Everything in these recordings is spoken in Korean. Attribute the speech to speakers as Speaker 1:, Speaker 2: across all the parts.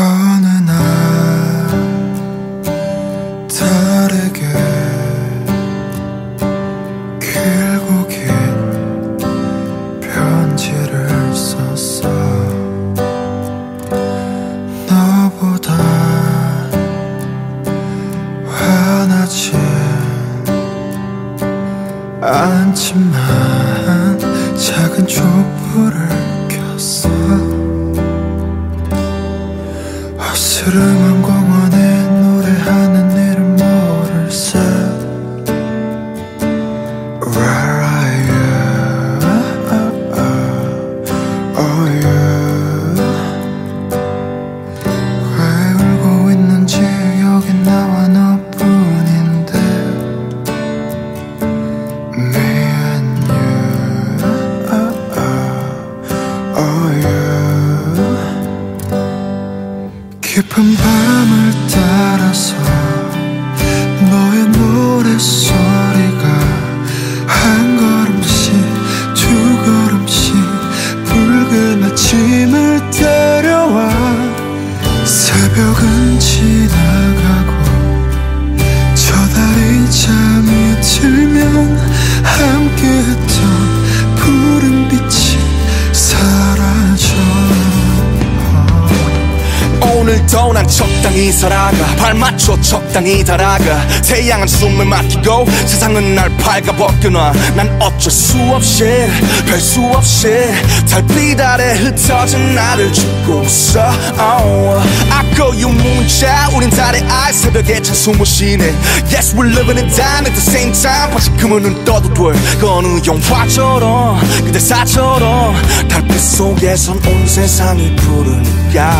Speaker 1: 어느 날 다르게 길고 긴 편지를 썼어. 너보다 화나진 않지만 작은 촛불을 켰어 어스름한 공 깊은 밤을 따라서
Speaker 2: 오늘도 난 적당히 살아가. 발 맞춰 적당히 달아가. 태양은 숨을 막히고 세상은 날 밝아벗겨놔. 난 어쩔 수 없이 별 수 없이 달빛 아래 흩어진 나를 죽고 있어. Oh. You 문자. 우린 달의 알 새벽에 찬 숨을 쉬네. Yes we're living in time at the same time. 다시 그문은 떠도 돼 그 어느 영화처럼 그대 사처럼. 달빛 속에선 온 세상이 부르니까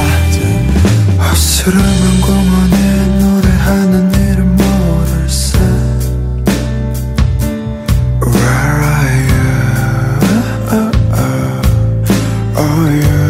Speaker 1: 어스름한 공원에 노래하는 이름 모를세 Where are you? Oh you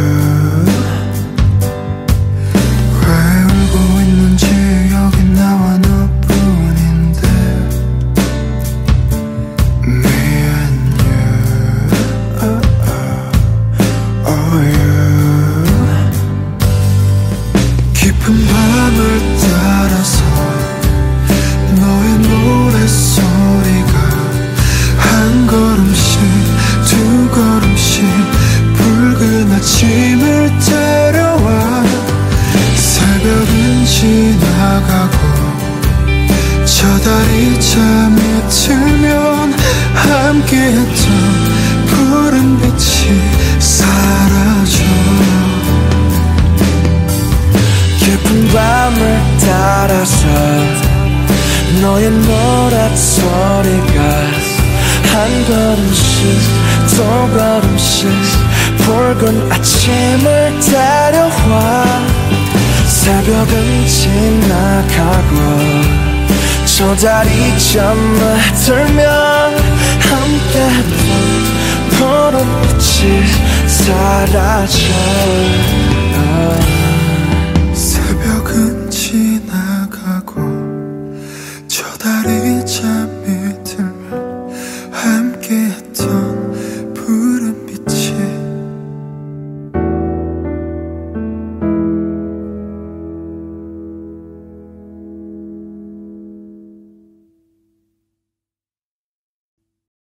Speaker 1: 달이 잠이 들면 함께했던 푸른 빛이 사라져.
Speaker 2: 깊은 밤을 따라서 너의 노랫소리가 한 걸음씩 두 걸음씩 붉은 아침을 데려와 새벽은 지나가고 잠을 들면 함께했던 푸른 빛이 사라져